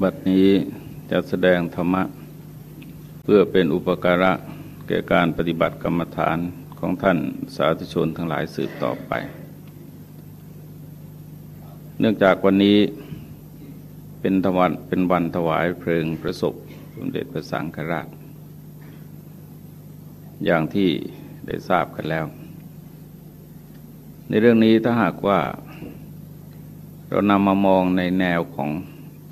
บัดนี้จะแสดงธรรมะ เพื่อเป็นอุปการะแก่การปฏิบัติกรรมฐานของท่านสาธุชนทั้งหลายสืบต่อไป เนื่องจากวันนี้เป็นวันเป็นวันถวายเพลิงประสบสมเด็จพระสังฆราช อย่างที่ได้ทราบกันแล้ว ในเรื่องนี้ถ้าหากว่าเรานำมามองในแนวของ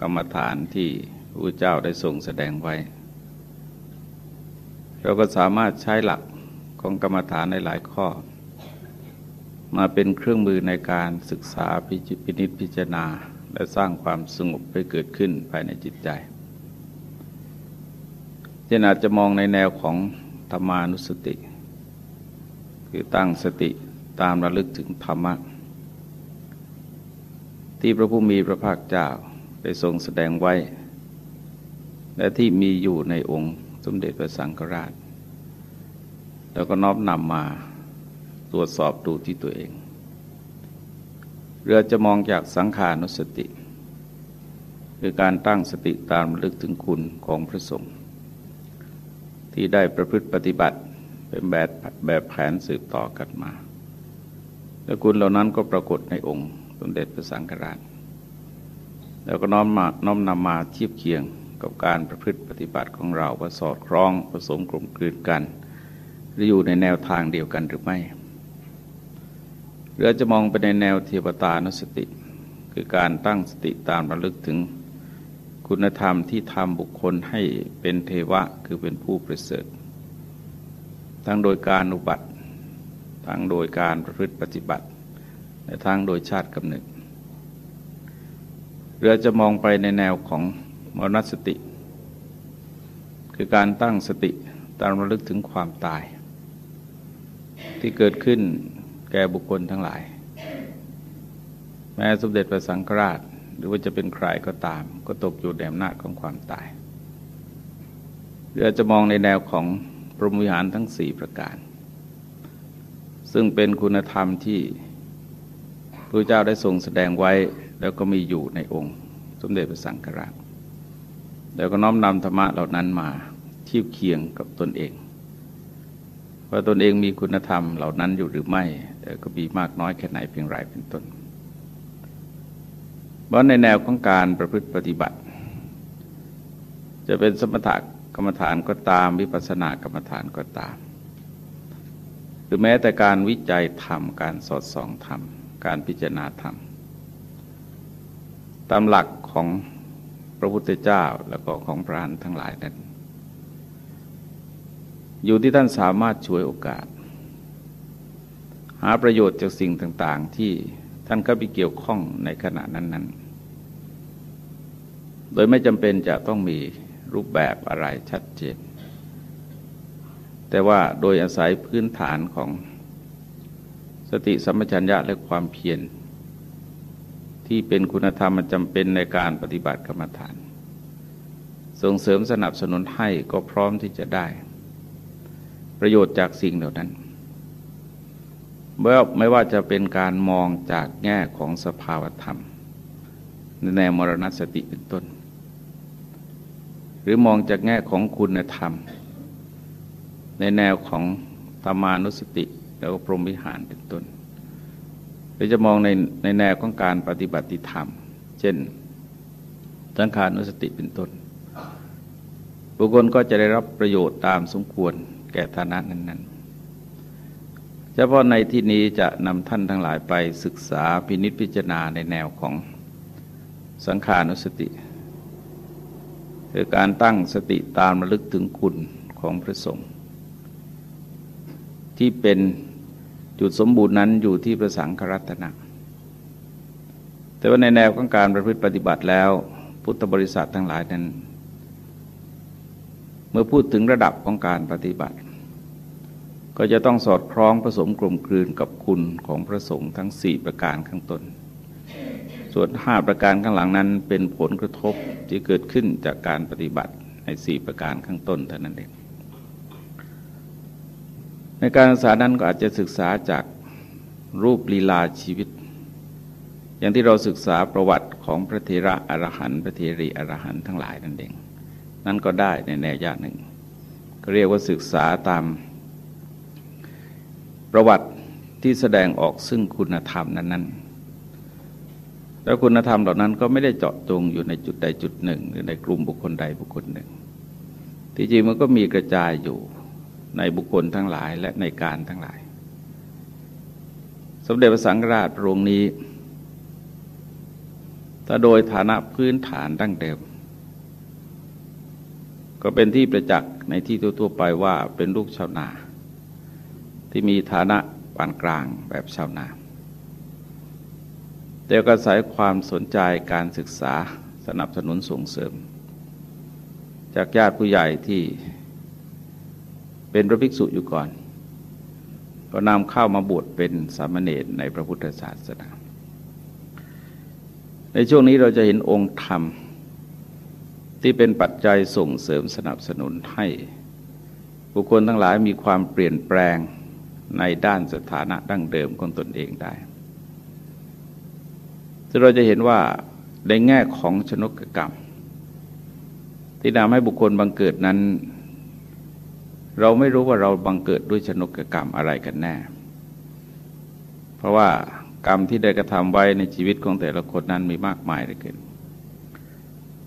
กรรมฐานที่พระเจ้าได้ทรงแสดงไว้ เราก็สามารถใช้หลักของกรรมฐานในหลายข้อ มาเป็นเครื่องมือในการศึกษาพิจิตนิพิจารณา และสร้างความสงบให้เกิดขึ้นภายในจิตใจเช่นอาจจะมองในแนวของธรรมานุสติ คือตั้งสติตามระลึกถึงธรรมะที่พระผู้มีพระภาคเจ้า ได้ทรงแสดงไว้ และที่มีอยู่ในองค์สมเด็จพระสังฆราช แล้วก็น้อมนำมาตรวจสอบดูที่ตัวเอง เรือจะมองจากสังขานุสติ คือการตั้งสติตามลึกถึงคุณของพระสงฆ์ที่ได้ประพฤติปฏิบัติเป็นแบบแบบแผนสืบต่อกันมา และคุณเหล่านั้นก็ปรากฏในองค์สมเด็จพระสังฆราช แล้วก็น้อมมาน้อมนำมาเทียบเคียงกับการประพฤติปฏิบัติของเราว่าสอดคล้องผสมกลมกลืนกันหรืออยู่ในแนวทางเดียวกันหรือไม่หรือจะมองไปในแนวเทวตานุสติ คือการตั้งสติตามระลึกถึงคุณธรรมที่ทำบุคคลให้เป็นเทวะคือเป็นผู้ประเสริฐทั้งโดยการอุบัติ ทั้งโดยการประพฤติปฏิบัติ และทั้งโดยชาติกำเนิด เรือจะมองไปในแนวของมรณสติ คือการตั้งสติตามระลึกถึงความตาย ที่เกิดขึ้นแก่บุคคลทั้งหลาย แม้สมเด็จพระสังฆราชหรือว่าจะเป็นใครก็ตาม ก็ตกอยู่ในอำนาจของความตายเรือจะมองในแนวของพรหมวิหารทั้งสี่ประการ ซึ่งเป็นคุณธรรมที่พระเจ้าได้ทรงแสดงไว้ แล้วก็มีอยู่ในองค์ สมเด็จพระสังฆราช แล้วก็น้อมนำธรรมะเหล่านั้นมาเทียบเคียงกับตนเอง ว่าตนเองมีคุณธรรมเหล่านั้นอยู่หรือไม่แต่ก็มีมากน้อยแค่ไหนเพียงไรเป็นต้นเพราะในแนวของการประพฤติปฏิบัติ จะเป็นสมถกรรมฐานก็ตามวิปัสสนากรรมฐานก็ตาม หรือแม้แต่การวิจัยธรรม การสอดส่องธรรม การพิจารณาธรรม ตามหลักของพระพุทธเจ้าแล้วก็ของพระอนทั้งหลายนั้น อยู่ที่ท่านสามารถช่วยโอกาส หาประโยชน์จากสิ่งต่าง ๆ ที่ท่านก็ไปเกี่ยวข้องในขณะนั้น ๆ โดยไม่จำเป็นจะต้องมีรูปแบบอะไรชัดเจน แต่ว่าโดยอาศัยพื้นฐานของสติสัมปชัญญะและความเพียร ที่เป็นคุณธรรมจำเป็นในการปฏิบัติกรรมฐาน ส่งเสริมสนับสนุนให้ก็พร้อมที่จะได้ ประโยชน์จากสิ่งเหล่านั้นไม่ว่าจะเป็นการมองจากแง่ของสภาวธรรม ในแนวมรณสติเป็นต้น หรือมองจากแง่ของคุณธรรม ในแนวของธรรมานุสติแล้วก็พรหมวิหารเป็นต้น รือจะมองในในแนวของการปฏิบัติธรรม เช่นสังขานุสติเป็นต้น บุคคลก็จะได้รับประโยชน์ตามสมควรแก่ฐานะนั้นๆ เฉพาะในที่นี้จะนำท่านทั้งหลายไปศึกษาพินิจพิจารณาในแนวของสังขานุสติ คือการตั้งสติตามระลึกถึงคุณของพระสงฆ์ที่เป็น จุดสมบูรณ์นั้นอยู่ที่ประสังครัตนะ แต่ว่าในแนวของการประพฤติปฏิบัติแล้ว พุทธบริษัททั้งหลายนั้น เมื่อพูดถึงระดับของการปฏิบัติ ก็จะต้องสอดคล้องผสมกลมกลืนกับคุณของพระสงฆ์ทั้งสี่ประการข้างต้น ส่วนห้าประการข้างหลังนั้นเป็นผลกระทบที่เกิดขึ้นจากการปฏิบัติในสี่ประการข้างต้นเท่านั้นเอง ในการศึกษานั้นก็อาจจะศึกษาจากรูปลีลาชีวิต อย่างที่เราศึกษาประวัติของพระเทระอรหันต์พระเทรีอรหันต์ทั้งหลายนั่นเอง นั่นก็ได้ในแนวยาหนึ่ง ก็เรียกว่าศึกษาตามประวัติที่แสดงออกซึ่งคุณธรรมนั้นๆ แล้วคุณธรรมเหล่านั้นก็ไม่ได้เจาะจงอยู่ในจุดใดจุดหนึ่ง หรือในกลุ่มบุคคลใดบุคคลหนึ่ง ที่จริงมันก็มีกระจายอยู่ ในบุคคลทั้งหลายและในการทั้งหลาย สมเด็จพระสังฆราชพระองค์นี้ถ้าโดยฐานะพื้นฐานดั้งเดิม ก็เป็นที่ประจักษ์ในที่ทั่วๆไปว่าเป็นลูกชาวนา ที่มีฐานะปานกลางแบบชาวนาแต่ก็อายความสนใจการศึกษาสนับสนุนส่งเสริม จากญาติผู้ใหญ่ที่ เป็นพระภิกษุอยู่ก่อน ก็นำเข้ามาบวชเป็นสามเณรในพระพุทธศาสนา ในช่วงนี้เราจะเห็นองค์ธรรม ที่เป็นปัจจัยส่งเสริมสนับสนุนให้ บุคคลทั้งหลายมีความเปลี่ยนแปลงในด้านสถานะดั้งเดิมของตนเองได้ซึ่งเราจะเห็นว่าในแง่ของชนกกรรม ที่ทำให้บุคคลบังเกิดนั้น เราไม่รู้ว่าเราบังเกิดด้วยชนกกรรมอะไรกันแน่ เพราะว่ากรรมที่ได้กระทำไว้ในชีวิตของแต่ละคนนั้นมีมากมายเหลือเกิน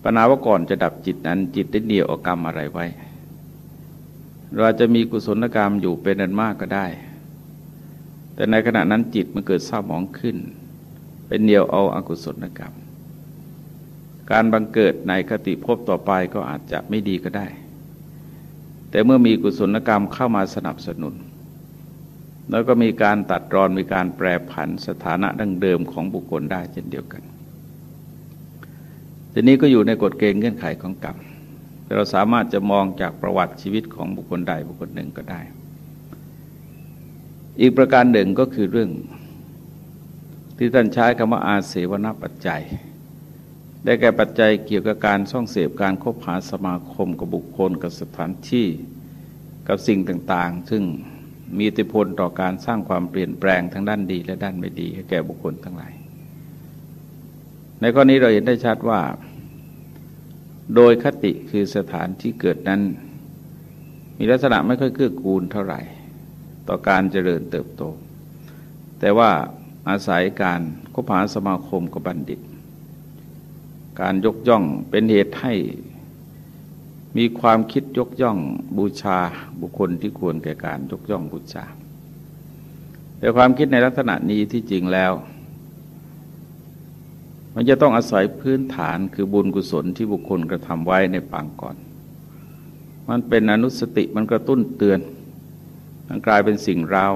ปัญหาว่าก่อนจะดับจิตนั้น จิตได้เดียวเอากรรมอะไรไว้ เราจะมีกุศลกรรมอยู่เป็นอันมากก็ได้ แต่ในขณะนั้นจิตมันเกิดเศร้าหมองขึ้น เป็นเดียวเอาอากุศลกรรม การบังเกิดในคติภพต่อไปก็อาจจะไม่ดีก็ได้ แต่เมื่อมีกุศลกรรมเข้ามาสนับสนุน แล้วก็มีการตัดรอนมีการแปรผันสถานะดั้งเดิมของบุคคลได้เช่นเดียวกันทีนี้ก็อยู่ในกฎเกณฑ์เงื่อนไขของกรรมเราสามารถจะมองจากประวัติชีวิตของบุคคลใดบุคคลหนึ่งก็ได้ อีกประการหนึ่งก็คือเรื่อง ที่ท่านใช้คำว่าอาเสวนปัจจัย ได้แก่ปัจจัยเกี่ยวกับการส่องเสพการคบหาสมาคมกับบุคคลกับสถานที่กับสิ่งต่างๆ ซึ่งมีอิทธิพลต่อการสร้างความเปลี่ยนแปลงทั้งด้านดีและด้านไม่ดีให้แก่บุคคลทั้งหลาย ในข้อนี้เราเห็นได้ชัดว่า โดยคติคือสถานที่เกิดนั้น มีลักษณะไม่ค่อยเกื้อกูลเท่าไหร่ ต่อการเจริญเติบโต แต่ว่าอาศัยการคบหาสมาคมกับบัณฑิต การยกย่องเป็นเหตุให้มีความคิดยกย่องบูชาบุคคลที่ควรแก่การยกย่องบูชา แต่ความคิดในลักษณะนี้ที่จริงแล้ว มันจะต้องอาศัยพื้นฐานคือบุญกุศลที่บุคคลกระทำไว้ในปางก่อน มันเป็นอนุสติมันกระตุ้นเตือน มันกลายเป็นสิ่งราว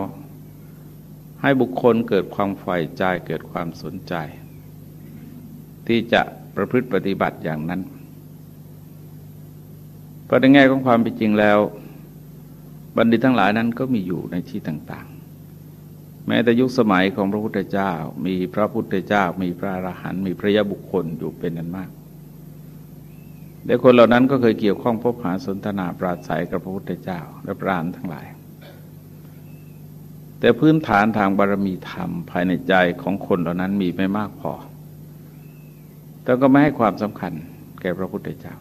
ให้บุคคลเกิดความใฝ่ใจเกิดความสนใจ ที่จะ ประพฤติปฏิบัติอย่างนั้น เพราะในแง่ของความเป็นจริงแล้ว บัณฑิตทั้งหลายนั้นก็มีอยู่ในที่ต่างๆ แม้แต่ยุคสมัยของพระพุทธเจ้า มีพระพุทธเจ้า มีพระอรหันต์มีพระยาบุคคลอยู่เป็นนั้นมากแต่คนเหล่านั้นก็เคยเกี่ยวข้องพบหาสนทนาปราศัยกับพระพุทธเจ้า และพระอรหันทั้งหลาย แต่พื้นฐานทางบารมีธรรมภายในใจของคนเหล่านั้นมีไม่มากพอ แต่ก็ไม่ให้ความสำคัญแก่พระพุทธเจ้า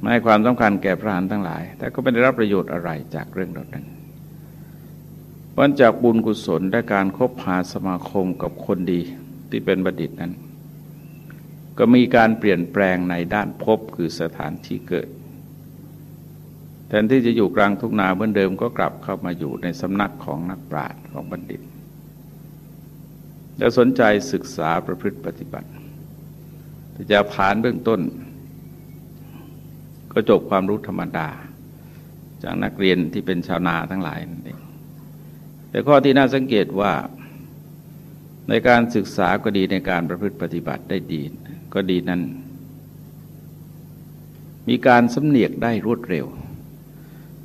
ไม่ให้ความสำคัญแก่พระหานทั้งหลาย แต่ก็ไม่ได้รับประโยชน์อะไรจากเรื่องเหล่านั้นพราะจากบุญกุศลและการคบหาสมาคมกับคนดีที่เป็นบัณฑิตนั้น ก็มีการเปลี่ยนแปลงในด้านพบคือสถานที่เกิด แทนที่จะอยู่กลางทุ่งนาเหมือนเดิมก็กลับเข้ามาอยู่ในสำนักของนักปราชญ์ของบัณฑิต แล้วสนใจศึกษาประพฤติปฏิบัติจะผ่านเบื้องต้น ก็จบความรู้ธรรมดา จากนักเรียนที่เป็นชาวนาทั้งหลายนั่นเองแต่ข้อที่น่าสังเกตว่าในการศึกษาก็ดีในการประพฤติปฏิบัติได้ดี ก็ดีนั้น มีการสำเนียกได้รวดเร็ว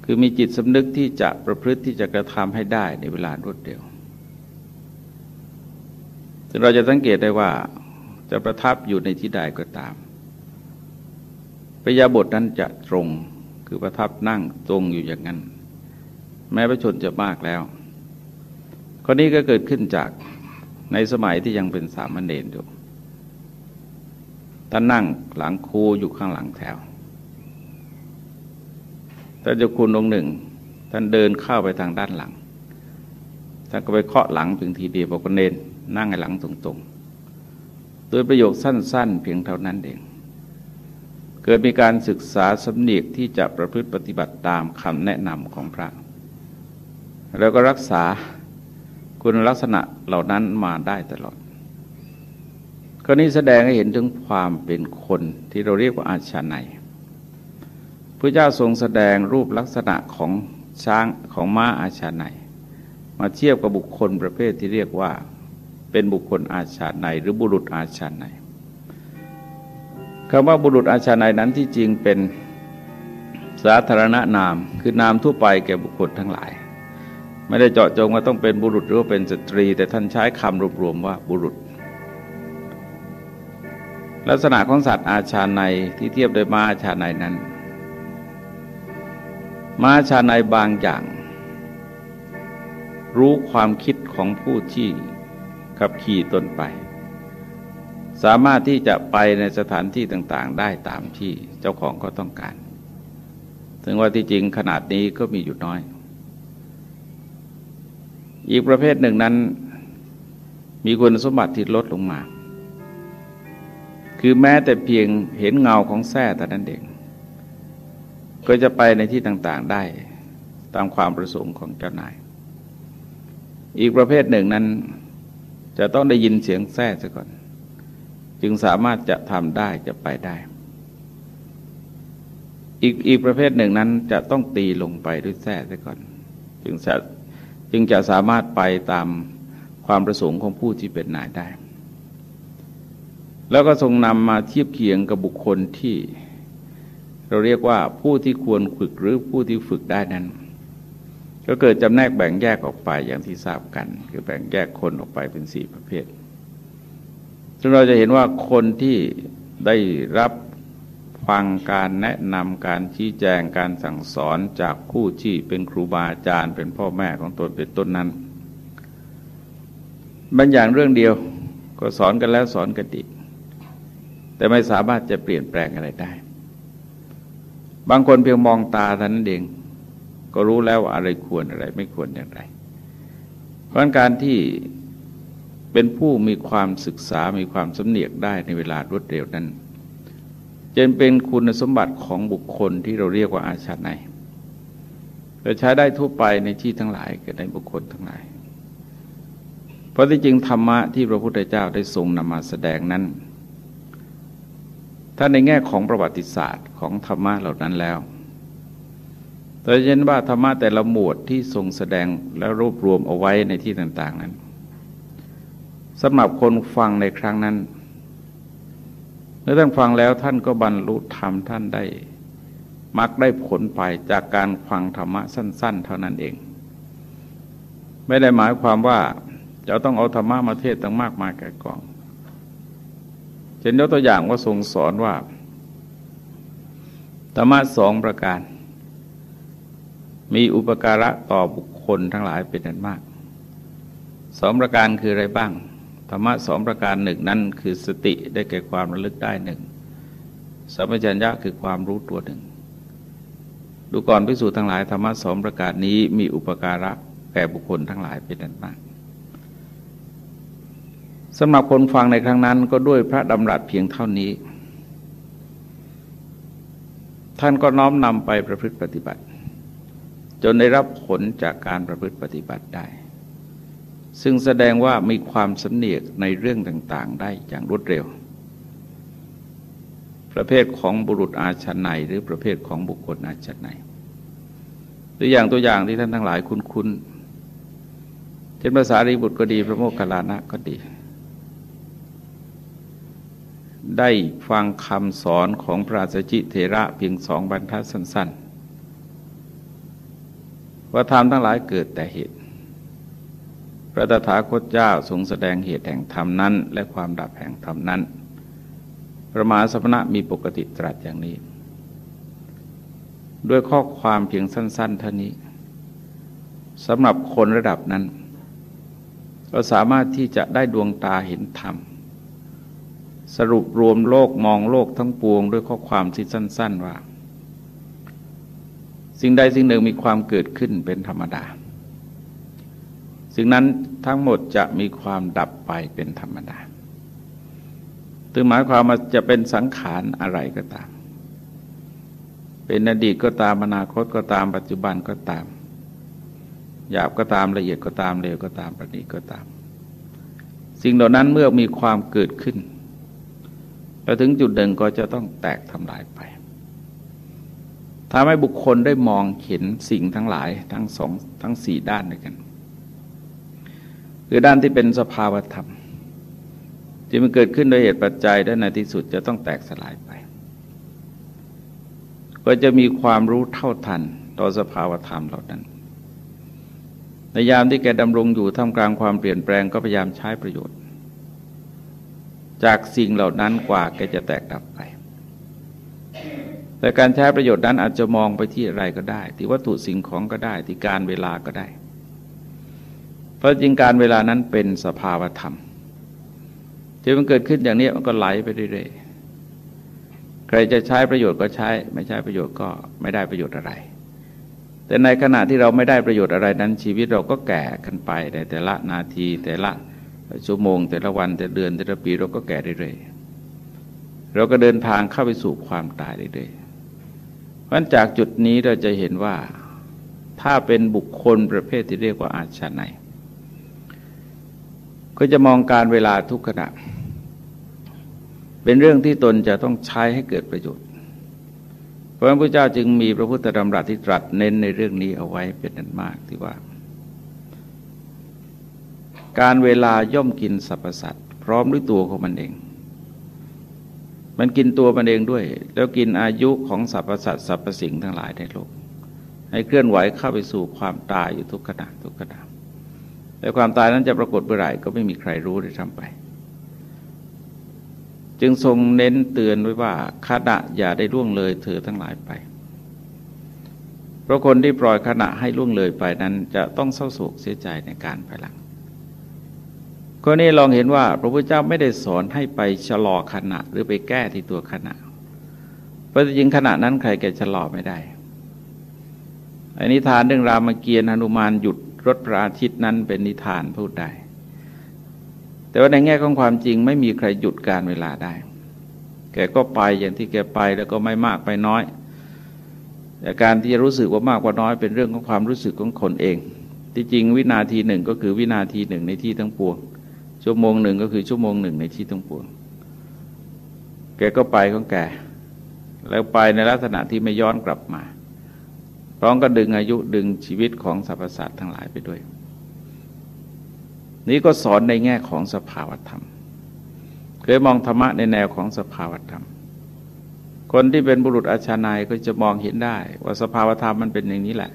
คือมีจิตสำนึกที่จะประพฤติที่จะกระทำให้ได้ในเวลารวดเร็ว เราจะสังเกตได้ว่าจะประทับอยู่ในที่ใดก็ตามพระยาบทนั้นจะตรงคือประทับนั่งตรงอยู่อย่างนั้น แม้พระชนจะมากแล้วข้อนี้ก็เกิดขึ้นจากในสมัยที่ยังเป็นสามเณรอยู่ท่านนั่งหลังคูอยู่ข้างหลังแถวท่านเจ้าคุณองค์หนึ่ง ท่านเดินเข้าไปทางด้านหลัง ท่านก็ไปเคาะหลังเพียงทีเดียวบอกว่าเนน นั่งให้หลังตรงๆ โดยประโยคสั้นๆ เพียงเท่านั้นเอง เกิดมีการศึกษาสำเนียกที่จะประพฤติปฏิบัติตามคำแนะนำของพระ แล้วก็รักษาคุณลักษณะเหล่านั้นมาได้ตลอดกรณีแสดงให้เห็นถึงความเป็นคนที่เราเรียกว่าอาชาในพระเจ้าทรงแสดงรูปลักษณะของช้างของม้าอาชาในมาเทียบกับบุคคลประเภทที่เรียกว่า เป็นบุคคลอาชาในหรือบุรุษอาชาในคำว่าบุรุษอาชาในนั้นที่จริงเป็นสาธารณนาม คือนามทั่วไปแก่บุคคลทั้งหลาย ไม่ได้เจาะจงว่าต้องเป็นบุรุษหรือว่าเป็นสตรี แต่ท่านใช้คำรวมๆว่าบุรุษ ลักษณะของสัตว์อาชาในที่เทียบโดยม้าอาชาในนั้นม้าอาชาในบางอย่าง รู้ความคิดของผู้ที่ ขับขี่ตนไป สามารถที่จะไปในสถานที่ต่างๆ ได้ตามที่เจ้าของก็ต้องการถึงว่าที่จริงขนาดนี้ก็มีอยู่น้อย อีกประเภทหนึ่งนั้น มีคุณสมบัติที่ลดลงมา คือแม้แต่เพียงเห็นเงาของแส้แต่นั้นเองก็จะไปในที่ต่างๆได้ตามความประสงค์ของเจ้านาย อีกประเภทหนึ่งนั้น จะต้องได้ยินเสียงแส้ซะก่อน จึงสามารถจะทำได้จะไปได้ อีกอีกประเภทหนึ่งนั้นจะต้องตีลงไปด้วยแส้ซะก่อน จึงจะจึงจะสามารถไปตามความประสงค์ของผู้ที่เป็นนายได้ แล้วก็ทรงนำมาเทียบเคียงกับบุคคลที่ เราเรียกว่าผู้ที่ควรฝึกหรือผู้ที่ฝึกได้นั้น ก็เกิดจำแนกแบ่งแยกออกไปอย่างที่ทราบกัน คือแบ่งแยกคนออกไปเป็นสี่ประเภทซึ่งเราจะเห็นว่าคนที่ได้รับฟังการแนะนำการชี้แจงการสั่งสอนจากผู้ที่เป็นครูบาอาจารย์ เป็นพ่อแม่ของตนเป็นต้นนั้นบางอย่างเรื่องเดียวก็สอนกันแล้วสอนกันอีกแต่ไม่สามารถจะเปลี่ยนแปลงอะไรได้ บางคนเพียงมองตาท่านั้นเอง ก็รู้แล้วว่าอะไรควรอะไรไม่ควรอย่างไร เพราะการที่เป็นผู้มีความศึกษา มีความสำเนียกได้ในเวลารวดเร็วนั้นจนเป็นคุณสมบัติของบุคคลที่เราเรียกว่าอาชาในจะใช้ได้ทั่วไปในที่ทั้งหลายกับในบุคคลทั้งหลาย เพราะที่จริงธรรมะที่พระพุทธเจ้าได้ทรงนำมาแสดงนั้น ถ้าในแง่ของประวัติศาสตร์ของธรรมะเหล่านั้นแล้ว โดยเช่นว่าธรรมะแต่ละหมวดที่ทรงแสดงและรวบรวมเอาไว้ในที่ต่าง ๆนั้นสำหรับคนฟังในครั้งนั้นเมื่อท่านฟังแล้วท่านก็บรรลุธรรมท่านได้มักได้ผลไปจากการฟังธรรมะสั้น ๆ เท่านั้นเอง ไม่ได้หมายความว่าจะต้องเอาธรรมะมาเทศตั้งมากมายแก่กองเช่นยกตัวอย่างว่าทรงสอนว่าธรรมะสองประการ มีอุปการะต่อบุคคลทั้งหลายเป็นอันมาก สองประการคืออะไรบ้าง ธรรมะสองประการหนึ่งนั้นคือสติได้แก่ความระลึกได้หนึ่งสัมปชัญญะคือความรู้ตัวหนึ่ง ดูก่อนพิสูจน์ทั้งหลายธรรมะสองประการนี้มีอุปการะแก่บุคคลทั้งหลายเป็นอันมากสำหรับคนฟังในครั้งนั้นก็ด้วยพระดำรัสเพียงเท่านี้ ท่านก็น้อมนำไปประพฤติปฏิบัติ จนได้รับผลจากการประพฤติปฏิบัติได้ ซึ่งแสดงว่ามีความสำเนียกในเรื่องต่างๆ ได้อย่างรวดเร็ว ประเภทของบุรุษอาชนายหรือประเภทของบุคคลอาชนายหรืออย่างตัวอย่างที่ท่านทั้งหลายคุ้นๆเช่นภาษารีบุตรก็ดี พระโมคคัลลานะก็ดี ได้ฟังคำสอนของพระสัจิเถระเพียงสองบรรทัดสั้น ๆ ว่าธรรมทั้งหลายเกิดแต่เหตุ พระตถาคตเจ้าทรงแสดงเหตุแห่งธรรมนั้น และความดับแห่งธรรมนั้น พระมหาสมณะมีปกติตรัสอย่างนี้ ด้วยข้อความเพียงสั้นๆเท่านี้สำหรับคนระดับนั้นเราสามารถที่จะได้ดวงตาเห็นธรรม สรุปรวมโลกมองโลกทั้งปวง ด้วยข้อความที่สั้น ๆ ว่า สิ่งใดสิ่งหนึ่งมีความเกิดขึ้นเป็นธรรมดา สิ่งนั้นทั้งหมดจะมีความดับไปเป็นธรรมดาถึงหมายความว่าจะเป็นสังขารอะไรก็ตาม เป็นอดีตก็ตามอนาคตก็ตามปัจจุบันก็ตาม หยาบก็ตามละเอียดก็ตามเร็วก็ตามประณีตก็ตาม สิ่งเหล่านั้นเมื่อมีความเกิดขึ้นไปถึงจุดหนึ่งก็จะต้องแตกทำลายไป ทำให้บุคคลได้มองเห็นสิ่งทั้งหลายทั้งสองทั้งสี่ด้านด้วยกัน คือด้านที่เป็นสภาวธรรม ที่มันเกิดขึ้นโดยเหตุปัจจัยและในที่สุดจะต้องแตกสลายไป ก็จะมีความรู้เท่าทันต่อสภาวธรรมเหล่านั้นในยามที่แกดำรงอยู่ท่ามกลางความเปลี่ยนแปลงก็พยายามใช้ประโยชน์ จากสิ่งเหล่านั้นกว่าแกจะแตกดับไป แต่การใช้ประโยชน์นั้นอาจจะมองไปที่อะไรก็ได้ ที่วัตถุสิ่งของก็ได้ที่การเวลาก็ได้ เพราะจริงการเวลานั้นเป็นสภาวธรรมที่มันเกิดขึ้นอย่างนี้มันก็ไหลไปเรื่อยๆใครจะใช้ประโยชน์ก็ใช้ ไม่ใช้ประโยชน์ก็ไม่ได้ประโยชน์อะไร แต่ในขณะที่เราไม่ได้ประโยชน์อะไรนั้น ชีวิตเราก็แก่กันไปในแต่ละนาที แต่ละชั่วโมง แต่ละวันแต่เดือนแต่ละปีเราก็แก่เรื่อยๆเราก็เดินทางเข้าไปสู่ความตายเรื่อยๆ ราะจากจุดนี้เราจะเห็นว่าถ้าเป็นบุคคลประเภทที่เรียกว่าอาชาไนก็จะมองการเวลาทุกขณะ เป็นเรื่องที่ตนจะต้องใช้ให้เกิดประโยชน์ เพราะพุทธเจ้าจึงมีพระพุทธธรรมรัตที่ตรัสเน้นในเรื่องนี้เอาไว้เป็นนันมากที่ว่า การเวลาย่อมกินสรรพสัตว์พร้อมด้วยตัวของมันเอง มันกินตัวมันเองด้วย แล้วกินอายุของสรรพสัตว์สรรพสิ่งทั้งหลายในโลก ให้เคลื่อนไหวเข้าไปสู่ความตายอยู่ทุกขณะทุกขณะแต่ความตายนั้นจะปรากฏเมื่อไหร่ก็ไม่มีใครรู้ได้ทำไป จึงทรงเน้นเตือนไว้ว่าขณะอย่าได้ล่วงเลยเธอทั้งหลายไป เพราะคนที่ปล่อยขณะให้ล่วงเลยไปนั้น จะต้องเศร้าโศกเสียใจในการภายหลัง ก็นี้ลองเห็นว่า พระพุทธเจ้าไม่ได้สอนให้ไปชะลอขณะ หรือไปแก้ที่ตัวขณะ เพราะจริงขณะนั้นใครแกชะลอไม่ได้อันนิทานเรื่องรามเกียรติหนุมานหยุดรถพระอาทิตย์นั้นเป็นนิทานพูดได้ แต่ว่าในแง่ของความจริงไม่มีใครหยุดการเวลาได้ แกก็ไปอย่างที่แกไปแล้วก็ไม่มากไปน้อย แต่การที่จะรู้สึกว่ามากว่าน้อยเป็นเรื่องของความรู้สึกของคนเอง ที่จริงวินาทีหนึ่งก็คือวินาทีหนึ่งในที่ทั้งปวง ชั่วโมงหนึ่งก็คือชั่วโมงหนึ่งในที่ทั้งปวง แกก็ไปของแก แล้วไปในลักษณะที่ไม่ย้อนกลับมา พร้อมก็ดึงอายุดึงชีวิตของสรรพสัตว์ทั้งหลายไปด้วย นี้ก็สอนในแง่ของสภาวธรรม เคยมองธรรมะในแนวของสภาวธรรม คนที่เป็นบุรุษอาชานายก็จะมองเห็นได้ ว่าสภาวธรรมมันเป็นอย่างนี้แหละ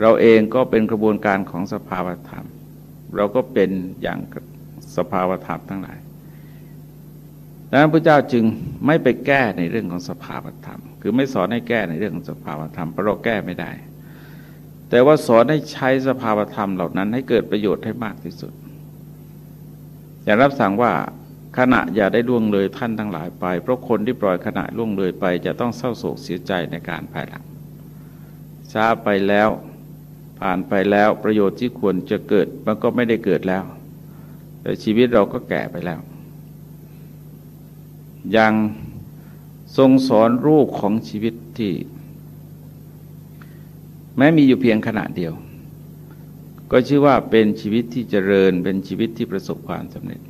เราเองก็เป็นกระบวนการของสภาวธรรม เราก็เป็นอย่างสภาวธรรมทั้งหลายดังนั้นพระเจ้าจึงไม่ไปแก้ในเรื่องของสภาวธรรม คือไม่สอนให้แก้ในเรื่องของสภาวธรรมเพราะเราแก้ไม่ได้ แต่ว่าสอนให้ใช้สภาวธรรมเหล่านั้นให้เกิดประโยชน์ให้มากที่สุด อย่ารับสั่งว่าขณะอย่าได้ล่วงเลยท่านทั้งหลายไป เพราะคนที่ปล่อยขณะล่วงเลยไป จะต้องเศร้าโศกเสียใจในการภายหลังช้าไปแล้ว ผ่านไปแล้วประโยชน์ที่ควรจะเกิดมันก็ไม่ได้เกิดแล้ว แต่ชีวิตเราก็แก่ไปแล้ว ยังทรงสอนรูปของชีวิตที่ แม้มีอยู่เพียงขณะเดียว ก็ชื่อว่าเป็นชีวิตที่เจริญเป็นชีวิตที่ประสบความสำเร็จ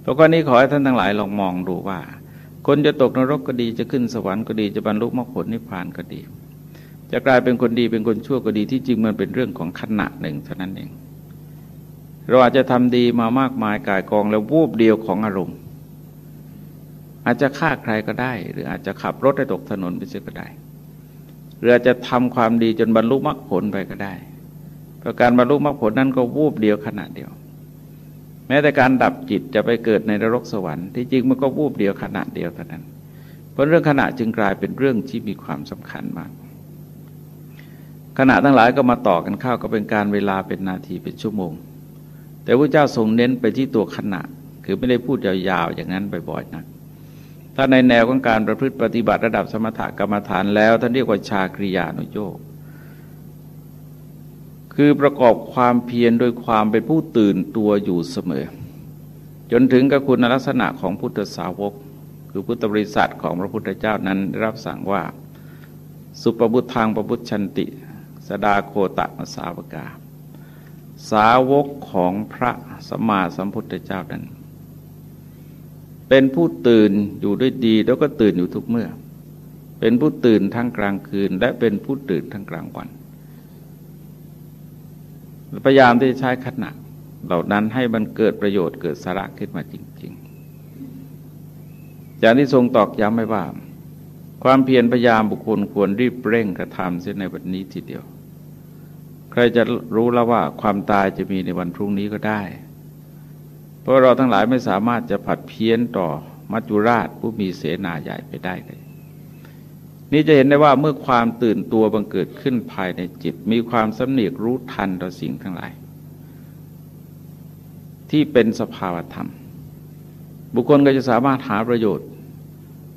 เพราะข้อนี้ขอให้ท่านทั้งหลายลองมองดูว่า คนจะตกนรกก็ดีจะขึ้นสวรรค์ก็ดีจะบรรลุมรรคผลนิพพานก็ดี จะกลายเป็นคนดีเป็นคนชั่วก็ดีที่จริงมันเป็นเรื่องของขณะหนึ่งเท่านั้นเอง เราอาจจะทำดีมามากมายกายกองแล้ววูบเดียวของอารมณ์ อาจจะฆ่าใครก็ได้ หรืออาจจะขับรถให้ตกถนนไปเสียก็ได้หรืออาจจะทำความดีจนบรรลุมรรคผลไปก็ได้เพราะการบรรลุมรรคผลนั้นก็วูบเดียวขณะเดียว แม้แต่การดับจิตจะไปเกิดในนรกสวรรค์ที่จริงมันก็วูบเดียวขณะเดียวเท่านั้น เพราะเรื่องขณะจึงกลายเป็นเรื่องที่มีความสำคัญมาก ขณะทั้งหลายก็มาต่อกันเข้าก็เป็นการเวลาเป็นนาทีเป็นชั่วโมง แต่พระเจ้าทรงเน้นไปที่ตัวขณะ คือไม่ได้พูดยาวๆอย่างนั้นบ่อยๆนะถ้าในแนวของการประพฤติปฏิบัติระดับสมถกรรมฐานแล้วท่านเรียกว่าชาคริยานุโยกคือประกอบความเพียรโดยความเป็นผู้ตื่นตัวอยู่เสมอ จนถึงกับคุณลักษณะของพุทธสาวก คือพุทธบริษัทของพระพุทธเจ้านั้นรับสั่งว่า สุปบุตทางประพุทชันติ สดาโคตะมสาวกา สาวกของพระสมมาสัมพุทธเจ้านั้น เป็นผู้ตื่นอยู่ด้วยดีแล้วก็ตื่นอยู่ทุกเมื่อ เป็นผู้ตื่นทั้งกลางคืน และเป็นผู้ตื่นทั้งกลางวันพยายามที่จะใช้ขณะเหล่านั้นให้มันเกิดประโยชน์เกิดสาระขึ้นมาจริง ๆ อย่างที่ทรงตอกย้ำไว้ว่า ความเพียรพยายามบุคคลควรรีบเร่งกระทำเส้นในวันนี้ทีเดียว ใครจะรู้แล้วว่าความตายจะมีในวันพรุ่งนี้ก็ได้ เพราะเราทั้งหลายไม่สามารถจะผัดเพี้ยนต่อมัจจุราชผู้มีเสนาใหญ่ไปได้เลยนี่จะเห็นได้ว่าเมื่อความตื่นตัวบังเกิดขึ้นภายในจิต มีความสำเนียกรู้ทันต่อสิ่งทั้งหลาย ที่เป็นสภาวธรรม บุคคลก็จะสามารถหาประโยชน์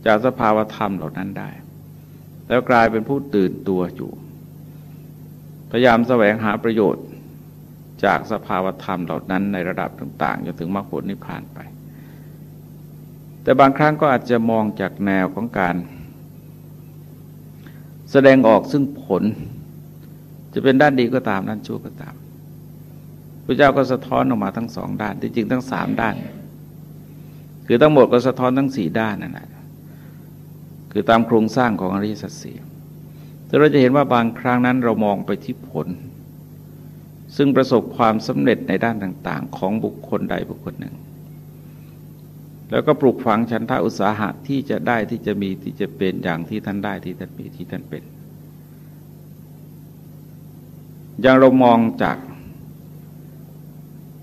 จากสภาวธรรมเหล่านั้นได้ แล้วกลายเป็นผู้ตื่นตัวอยู่ พยายามแสวงหาประโยชน์จากสภาวธรรมเหล่านั้นในระดับต่างๆจนถึงมรรคผลนิพพานไป แต่บางครั้งก็อาจจะมองจากแนวของการ แสดงออกซึ่งผล จะเป็นด้านดีก็ตามด้านชั่วก็ตามพระเจ้าก็สะท้อนออกมาทั้งสองด้านที่จริงทั้งสามด้าน คือทั้งหมดก็สะท้อนทั้งสี่ด้านนั่นแหละคือตามโครงสร้างของอริยสัจสี่ แต่เราจะเห็นว่าบางครั้งนั้นเรามองไปที่ผล ซึ่งประสบความสำเร็จในด้านต่าง ๆ ของบุคคลใดบุคคลหนึ่ง แล้วก็ปลูกฝังฉันทะอุตสาหะที่จะได้ที่จะมีที่จะเป็นอย่างที่ท่านได้ที่ท่านมีที่ท่านเป็น อย่างเรามองจาก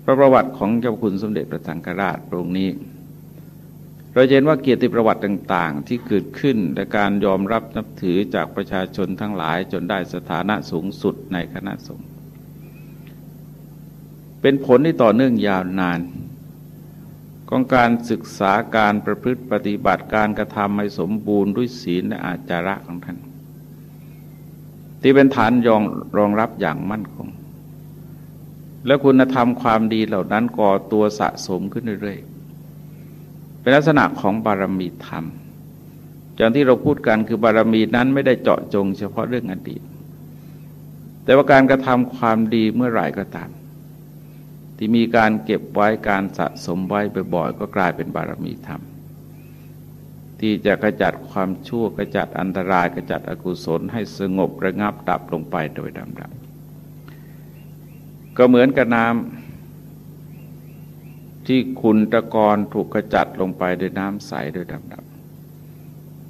พระประวัติของเจ้าคุณสมเด็จพระสังฆราชตรงนี้ เราเห็นว่าเกียรติประวัติต่าง ๆ ที่เกิดขึ้นและการยอมรับนับถือจากประชาชนทั้งหลายจนได้สถานะสูงสุดในคณะสงฆ์เป็นผลที่ต่อเนื่องยาวนานของการศึกษาการประพฤติปฏิบัติการกระทำให้สมบูรณ์ด้วยศีลและอาจาระของท่านที่เป็นฐานยองรองรับอย่างมั่นคง และคุณธรรมความดีเหล่านั้นก่อตัวสะสมขึ้นเรื่อยๆ เป็นลักษณะของบารมีธรรมอย่างที่เราพูดกันคือบารมีนั้นไม่ได้เจาะจงเฉพาะเรื่องอดีต แต่ว่าการกระทำความดีเมื่อไหร่ก็ตาม ที่มีการเก็บไว้การสะสมไว้บ่อยๆก็กลายเป็นบารมีธรรม ที่จะกระจัดความชั่วกระจัดอันตรายกระจัดอกุศลให้สงบระงับดับลงไปโดยดำดับก็เหมือนกับน้ำ ที่ขุนตะกอนถูกกระจัดลงไปโดยน้ำใสโดยดำดับ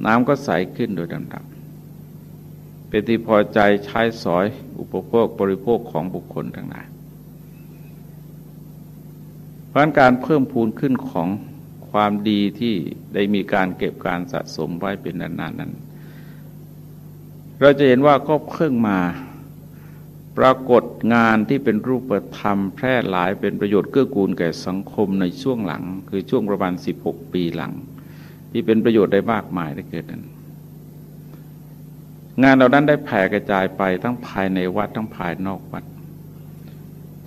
น้ำก็ใสขึ้นโดยดำดับเป็นที่พอใจใช้สอยอุปโภคบริโภคของบุคคลทั้งหลายเพราะการเพิ่มพูนขึ้นของความดีที่ได้มีการเก็บการสะสมไว้เป็นนานๆนั้น เราจะเห็นว่าก็เพิ่งมา ปรากฏงานที่เป็นรูปธรรมแพร่หลายเป็นประโยชน์เกื้อกูลแก่สังคมในช่วงหลัง คือช่วงประมาณ 16 ปีหลัง ที่เป็นประโยชน์ได้มากมายได้เกิดนั้นงานเหล่านั้นได้แผ่กระจายไปทั้งภายในวัดทั้งภายนอกวัด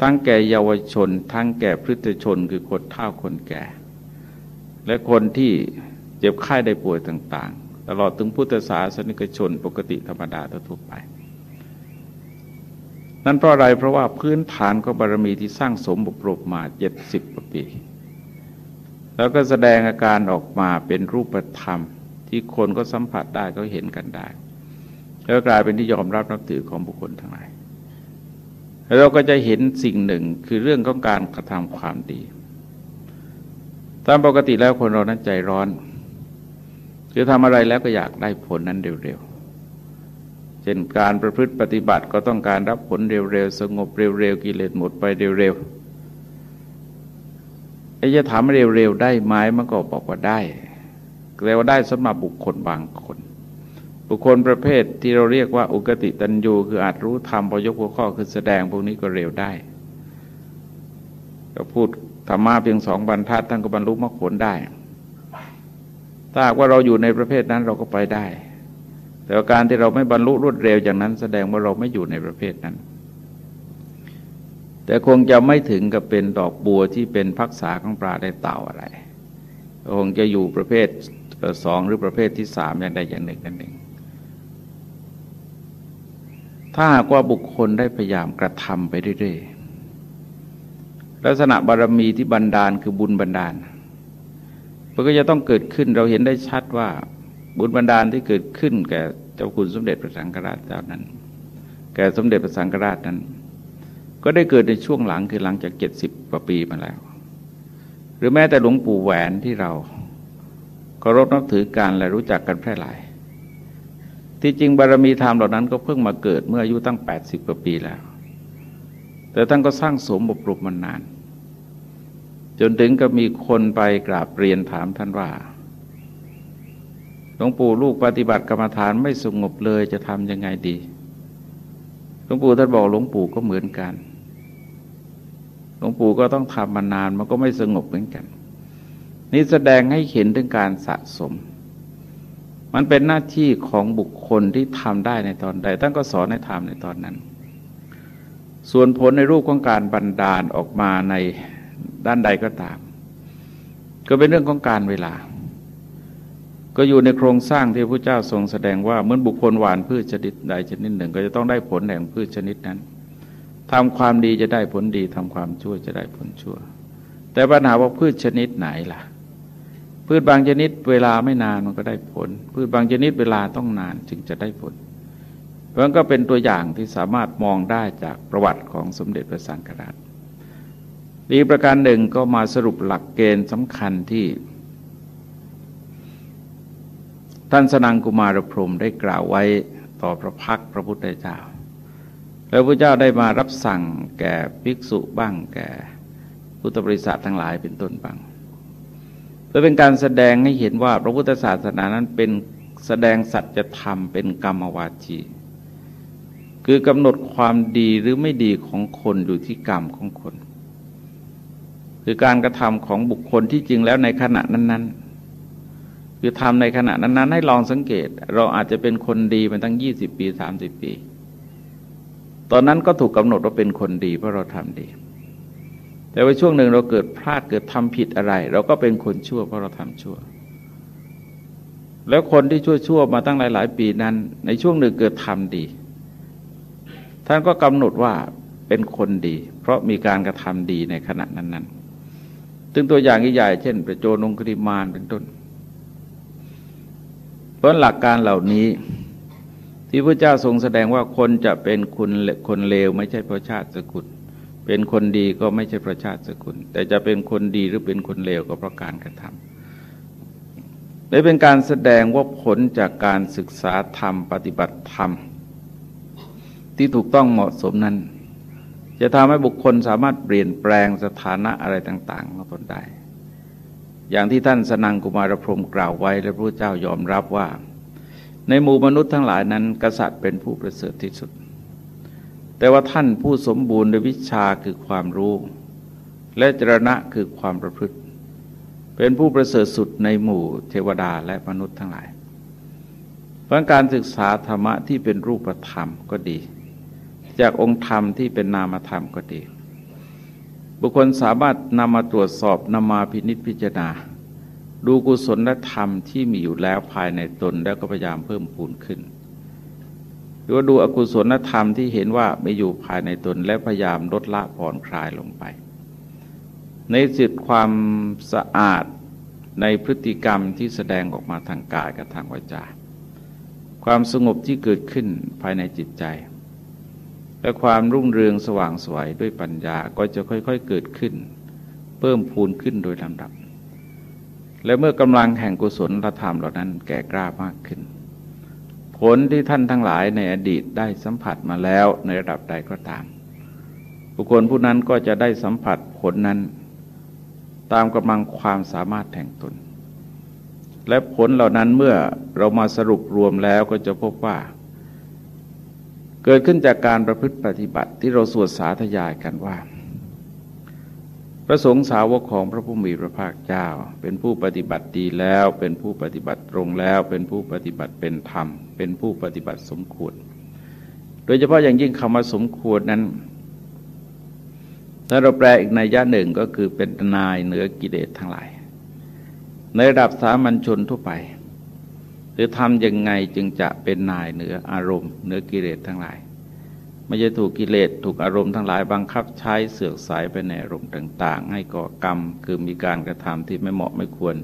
ทั้งแก่เยาวชน ทั้งแก่พฤติชนคือคนเฒ่าคนแก่ และคนที่เจ็บไข้ได้ป่วยต่าง ๆ ตลอดถึงพุทธศาสนิกชนปกติธรรมดาทั่วไป นั่นเพราะอะไรเพราะว่าพื้นฐานของบารมีที่สร้างสมบุปรบมาเจ็ดสิบปี แล้วก็แสดงอาการออกมาเป็นรูปธรรม ที่คนก็สัมผัสได้ก็เห็นกันได้ แล้วกลายเป็นที่ยอมรับนับถือของบุคคลทั้งหลายเราก็จะเห็นสิ่งหนึ่งคือเรื่องของการกระทำความดี ตามปกติแล้วคนเรานั้นใจร้อน คือทำอะไรแล้วก็อยากได้ผลนั้นเร็ว ช่นการประพฤติปฏิบัติก็ต้องการรับผลเร็วๆ สงบเร็วๆ กิเลสหมดไปเร็วๆไอ้จะถามเร็วๆ ได้ไหมมันก็บอกว่าได้แต่ว่าได้สำหรับบุคคลบางคน บุคคลประเภทที่เราเรียกว่าอุกติตันยูคืออาจรู้ธรรมพอยกหัวข้อคือแสดงพวกนี้ก็เร็วได้ก็พูดธรรมะเพียงสองบรรทัดท่านก็บรรลุมรรคผลได้ ถ้าว่าเราอยู่ในประเภทนั้นเราก็ไปได้ แต่การที่เราไม่บรรลุรวดเร็วอย่างนั้น แสดงว่าเราไม่อยู่ในประเภทนั้น แต่คงจะไม่ถึงกับเป็นดอกบัวที่เป็นพักษาของปลาได้เต่าอะไร คงจะอยู่ประเภทสองหรือประเภทที่สามอย่างใดอย่างหนึ่งนั่นเองถ้าหากว่าบุคคลได้พยายามกระทำไปเรื่อยๆ ลักษณะบารมีที่บันดาลคือบุญบันดาลมันก็จะต้องเกิดขึ้นเราเห็นได้ชัดว่า บุญบันดาลที่เกิดขึ้นแก่เจ้าคุณสมเด็จพระสังฆราชเจ้านั้น แก่สมเด็จพระสังฆราชนั้น ก็ได้เกิดในช่วงหลังคือหลังจากเจ็ดสิบกว่าปีมาแล้ว หรือแม้แต่หลวงปู่แหวนที่เราเคารพนับถือกันและรู้จักกันแพร่หลาย ที่จริงบารมีธรรมเหล่านั้นก็เพิ่งมาเกิดเมื่ออายุตั้ง80กว่าปีแล้ว แต่ท่านก็สร้างสมบุรมมานาน จนถึงกับมีคนไปกราบเรียนถามท่านว่า หลวงปู่ลูกปฏิบัติกรรมฐานไม่สงบเลยจะทำยังไงดี หลวงปู่ท่านบอกหลวงปู่ก็เหมือนกัน หลวงปู่ก็ต้องทำมานานมันก็ไม่สงบเหมือนกัน นี่แสดงให้เห็นถึงการสะสม มันเป็นหน้าที่ของบุคคลที่ทำได้ในตอนใดท่านก็สอนให้ทำในตอนนั้น ส่วนผลในรูปของการบันดาลออกมาในด้านใดก็ตาม ก็เป็นเรื่องของการเวลา ก็อยู่ในโครงสร้างที่พระเจ้าทรงแสดงว่าเหมื่อบุคคลหวานพืชชนิดใดชนิดหนึ่ง ก็จะต้องได้ผลแห่งพืชชนิดนั้นทำความดีจะได้ผลดีทำความชั่วจะได้ผลชั่ว แต่ปัญหาว่าพืชชนิดไหนล่ะ พืชบางชนิดเวลาไม่นานมันก็ได้ผล พืชบางชนิดเวลาต้องนานจึงจะได้ผลเพราะนั้นก็เป็นตัวอย่างที่สามารถมองได้จากประวัติของสมเด็จพระสังฆราชอีกประการหนึ่งก็มาสรุปหลักเกณฑ์สำคัญที่ ท่านสนังกุมารพรมได้กล่าวไว้ต่อพระพักพระพุทธเจ้า แล้วพระเจ้าได้มารับสั่งแก่ภิกษุบ้างแก่พุทธบริษัททั้งหลายเป็นต้นบ้าง เพื่อเป็นการแสดงให้เห็นว่าพระพุทธศาสนานั้นเป็นแสดงสัจธรรมเป็นกรรมวาจีคือกำหนดความดีหรือไม่ดีของคนอยู่ที่กรรมของคน คือการกระทำของบุคคลที่จริงแล้วในขณะนั้น ๆ คือทำในขณะนั้นๆ ให้ลองสังเกต เราอาจจะเป็นคนดีมาตั้งยี่สิบปีสามสิบปี ตอนนั้นก็ถูกกำหนดว่าเป็นคนดีเพราะเราทำดี แต่ว่าช่วงหนึ่งเราเกิดพลาดเกิดทำผิดอะไร เราก็เป็นคนชั่วเพราะเราทำชั่ว แล้วคนที่ชั่วชั่วมาตั้งหลายหลายปีนั้น ในช่วงหนึ่งเกิดทำดี ท่านก็กำหนดว่าเป็นคนดี เพราะมีการกระทำดีในขณะนั้นๆถึงตัวอย่างใหญ่เช่น ประโจนงคริมานเป็นต้น ราะหลักการเหล่านี้ ที่พระเจ้าทรงแสดงว่าคนจะเป็นคนคนเลวไม่ใช่เพราะชาติสกุล เป็นคนดีก็ไม่ใช่ปราะชาติสกุล แต่จะเป็นคนดีหรือเป็นคนเลวก็เพราะการกระทำและเป็นการแสดงว่าผลจากการศึกษาธรรมปฏิบัติธรรม ที่ถูกต้องเหมาะสมนั้น จะทำให้บุคคลสามารถเปลี่ยนแปลงสถานะอะไรต่างๆของตนได้ อย่างที่ท่านสนังกุมารพรมกล่าวไว้และพระเจ้ายอมรับว่า ในหมู่มนุษย์ทั้งหลายนั้น กษัตริย์เป็นผู้ประเสริฐที่สุด แต่ว่าท่านผู้สมบูรณ์ในวิชาคือความรู้ และจรณะคือความประพฤติ เป็นผู้ประเสริฐสุดในหมู่เทวดาและมนุษย์ทั้งหลายเพราะการศึกษาธรรมะที่เป็นรูปธรรมก็ดี จากองค์ธรรมที่เป็นนามธรรมก็ดี บุคคลสามารถนำมาตรวจสอบนำมาพินิจพิจารณา ดูกุศลธรรมที่มีอยู่แล้วภายในตนแล้วก็พยายามเพิ่มพูนขึ้นหรือว่าดูอกุศลธรรมที่เห็นว่าไม่อยู่ภายในตนและพยายามลดละผ่อนคลายลงไป ในจิตความสะอาดในพฤติกรรมที่แสดงออกมาทางกายกับทางวาจา ความสงบที่เกิดขึ้นภายในจิตใจ และความรุ่งเรืองสว่างสวยด้วยปัญญาก็จะค่อยๆเกิดขึ้น เพิ่มพูนขึ้นโดยลำดับ และเมื่อกำลังแห่งกุศลละธรรมเหล่านั้นแก่กล้ามากขึ้น ผลที่ท่านทั้งหลายในอดีตได้สัมผัสมาแล้วในระดับใดก็ตาม บุคคลผู้นั้นก็จะได้สัมผัสผลนั้น ตามกำลังความสามารถแห่งตน และผลเหล่านั้นเมื่อเรามาสรุปรวมแล้วก็จะพบว่า เกิดขึ้นจากการประพฤติปฏิบัติที่เราสวดสาธยายกันว่า พระสงฆ์สาวกของพระผู้มีพระภาคเจ้า เป็นผู้ปฏิบัติดีแล้ว เป็นผู้ปฏิบัติตรงแล้ว เป็นผู้ปฏิบัติเป็นธรรม เป็นผู้ปฏิบัติสมควร โดยเฉพาะอย่างยิ่งคำว่าสมควรนั้น ถ้าเราแปลอีกในย่าหนึ่งก็คือเป็นนายเหนือกิเลสทั้งหลาย ในระดับสามัญชนทั่วไป หรือทำยังไงจึงจะเป็นนายเหนืออารมณ์เหนือกิเลสทั้งหลาย ไม่จะถูกกิเลสถูกอารมณ์ทั้งหลายบังคับใช้เสือกสายไปในอารมณ์ต่าง ๆ ให้ก่อกรรม คือมีการกระทำที่ไม่เหมาะไม่ควร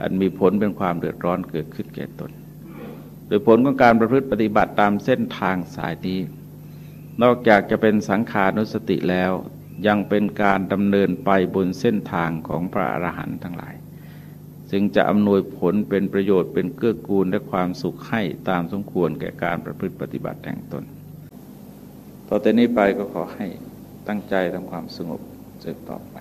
อันมีผลเป็นความเดือดร้อนเกิดขึ้นแก่ตน โดยผลของการประพฤติปฏิบัติตามเส้นทางสายนี้นอกจากจะเป็นสังขานุสติแล้วยังเป็นการดำเนินไปบนเส้นทางของพระอรหันต์ทั้งหลาย ซึ่งจะอำนวยผลเป็นประโยชน์เป็นเกื้อกูลและความสุขให้ตามสมควรแก่การประพฤติปฏิบัติแต่งตน ต่อแต่นี้ไปก็ขอให้ตั้งใจทำความสงบสืบต่อไป